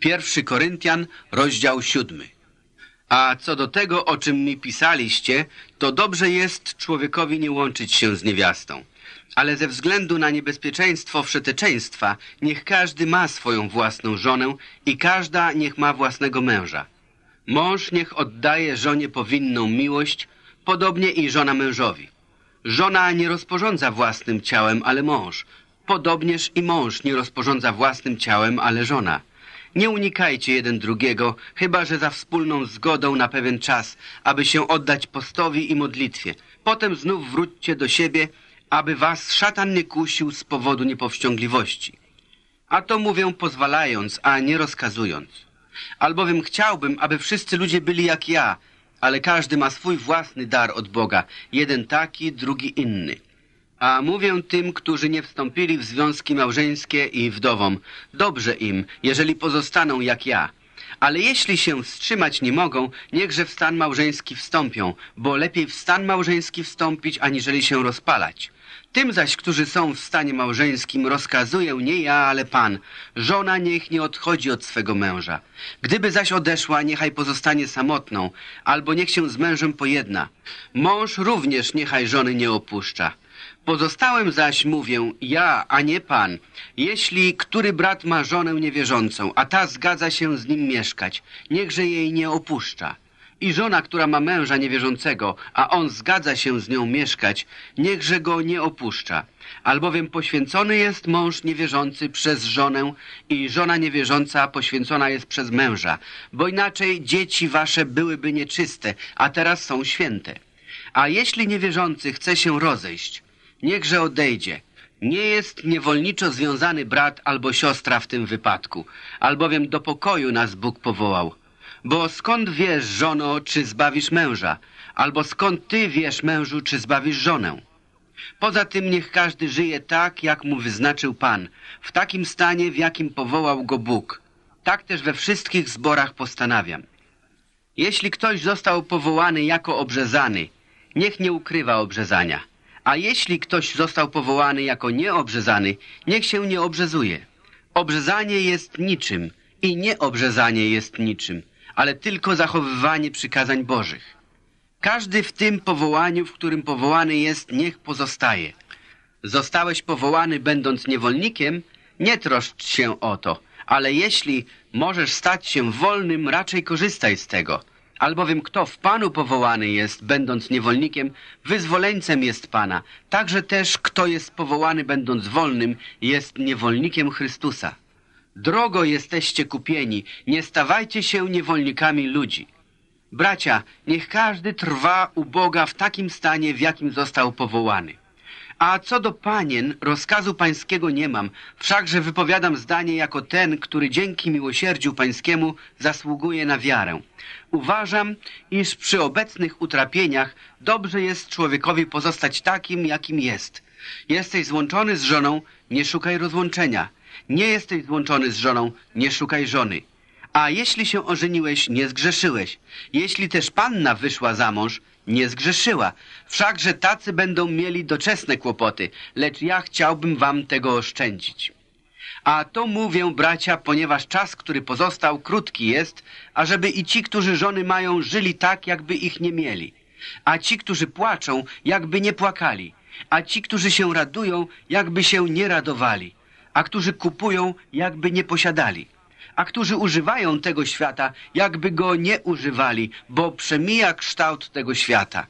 Pierwszy Koryntian, rozdział siódmy. A co do tego, o czym mi pisaliście, to dobrze jest człowiekowi nie łączyć się z niewiastą. Ale ze względu na niebezpieczeństwo wszeteczeństwa, niech każdy ma swoją własną żonę i każda niech ma własnego męża. Mąż niech oddaje żonie powinną miłość, podobnie i żona mężowi. Żona nie rozporządza własnym ciałem, ale mąż. Podobnież i mąż nie rozporządza własnym ciałem, ale żona. Nie unikajcie jeden drugiego, chyba że za wspólną zgodą na pewien czas, aby się oddać postowi i modlitwie. Potem znów wróćcie do siebie, aby was szatan nie kusił z powodu niepowściągliwości. A to mówię pozwalając, a nie rozkazując. Albowiem chciałbym, aby wszyscy ludzie byli jak ja, ale każdy ma swój własny dar od Boga, jeden taki, drugi inny. A mówię tym, którzy nie wstąpili w związki małżeńskie i wdowom, dobrze im, jeżeli pozostaną jak ja. Ale jeśli się wstrzymać nie mogą, niechże w stan małżeński wstąpią, bo lepiej w stan małżeński wstąpić, aniżeli się rozpalać. Tym zaś, którzy są w stanie małżeńskim, rozkazuję nie ja, ale Pan. Żona niech nie odchodzi od swego męża. Gdyby zaś odeszła, niechaj pozostanie samotną, albo niech się z mężem pojedna. Mąż również niechaj żony nie opuszcza. Pozostałem zaś mówię, ja, a nie Pan, jeśli który brat ma żonę niewierzącą, a ta zgadza się z nim mieszkać, niechże jej nie opuszcza. I żona, która ma męża niewierzącego, a on zgadza się z nią mieszkać, niechże go nie opuszcza. Albowiem poświęcony jest mąż niewierzący przez żonę i żona niewierząca poświęcona jest przez męża, bo inaczej dzieci wasze byłyby nieczyste, a teraz są święte. A jeśli niewierzący chce się rozejść, niechże odejdzie. Nie jest niewolniczo związany brat albo siostra w tym wypadku, albowiem do pokoju nas Bóg powołał. Bo skąd wiesz, żono, czy zbawisz męża? Albo skąd ty wiesz, mężu, czy zbawisz żonę? Poza tym niech każdy żyje tak, jak mu wyznaczył Pan, w takim stanie, w jakim powołał go Bóg. Tak też we wszystkich zborach postanawiam. Jeśli ktoś został powołany jako obrzezany, niech nie ukrywa obrzezania. A jeśli ktoś został powołany jako nieobrzezany, niech się nie obrzezuje. Obrzezanie jest niczym i nieobrzezanie jest niczym, ale tylko zachowywanie przykazań Bożych. Każdy w tym powołaniu, w którym powołany jest, niech pozostaje. Zostałeś powołany będąc niewolnikiem, nie troszcz się o to, ale jeśli możesz stać się wolnym, raczej korzystaj z tego – Albowiem kto w Panu powołany jest, będąc niewolnikiem, wyzwoleńcem jest Pana. Także też kto jest powołany, będąc wolnym, jest niewolnikiem Chrystusa. Drogo jesteście kupieni, nie stawajcie się niewolnikami ludzi. Bracia, niech każdy trwa u Boga w takim stanie, w jakim został powołany. A co do panien, rozkazu pańskiego nie mam, wszakże wypowiadam zdanie jako ten, który dzięki miłosierdziu pańskiemu zasługuje na wiarę. Uważam, iż przy obecnych utrapieniach dobrze jest człowiekowi pozostać takim, jakim jest. Jesteś złączony z żoną, nie szukaj rozłączenia. Nie jesteś złączony z żoną, nie szukaj żony. A jeśli się ożeniłeś, nie zgrzeszyłeś. Jeśli też panna wyszła za mąż, nie zgrzeszyła. Wszakże tacy będą mieli doczesne kłopoty, lecz ja chciałbym wam tego oszczędzić. A to mówię, bracia, ponieważ czas, który pozostał, krótki jest, ażeby i ci, którzy żony mają, żyli tak, jakby ich nie mieli. A ci, którzy płaczą, jakby nie płakali. A ci, którzy się radują, jakby się nie radowali. A którzy kupują, jakby nie posiadali a którzy używają tego świata, jakby go nie używali, bo przemija kształt tego świata.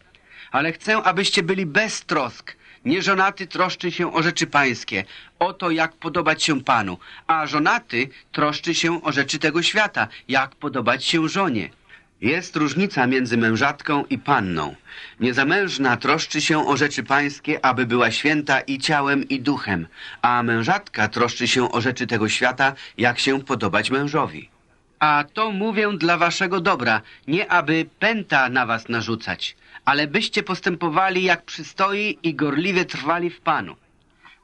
Ale chcę, abyście byli bez trosk. Nieżonaty troszczy się o rzeczy pańskie, o to, jak podobać się Panu, a żonaty troszczy się o rzeczy tego świata, jak podobać się żonie. Jest różnica między mężatką i panną. Niezamężna troszczy się o rzeczy pańskie, aby była święta i ciałem, i duchem, a mężatka troszczy się o rzeczy tego świata, jak się podobać mężowi. A to mówię dla waszego dobra, nie aby pęta na was narzucać, ale byście postępowali jak przystoi i gorliwie trwali w Panu.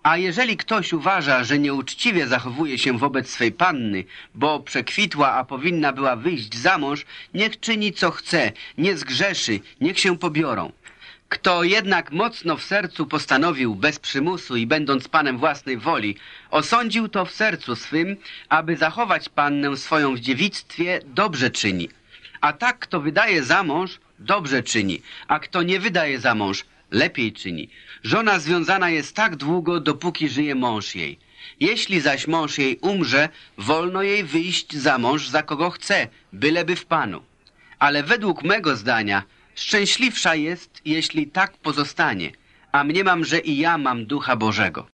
A jeżeli ktoś uważa, że nieuczciwie zachowuje się wobec swej panny, bo przekwitła, a powinna była wyjść za mąż, niech czyni co chce, nie zgrzeszy, niech się pobiorą. Kto jednak mocno w sercu postanowił, bez przymusu i będąc panem własnej woli, osądził to w sercu swym, aby zachować pannę swoją w dziewictwie, dobrze czyni. A tak, kto wydaje za mąż, dobrze czyni, a kto nie wydaje za mąż, lepiej czyni. Żona związana jest tak długo, dopóki żyje mąż jej. Jeśli zaś mąż jej umrze, wolno jej wyjść za mąż, za kogo chce, byleby w Panu. Ale według mego zdania szczęśliwsza jest, jeśli tak pozostanie, a mniemam, że i ja mam Ducha Bożego.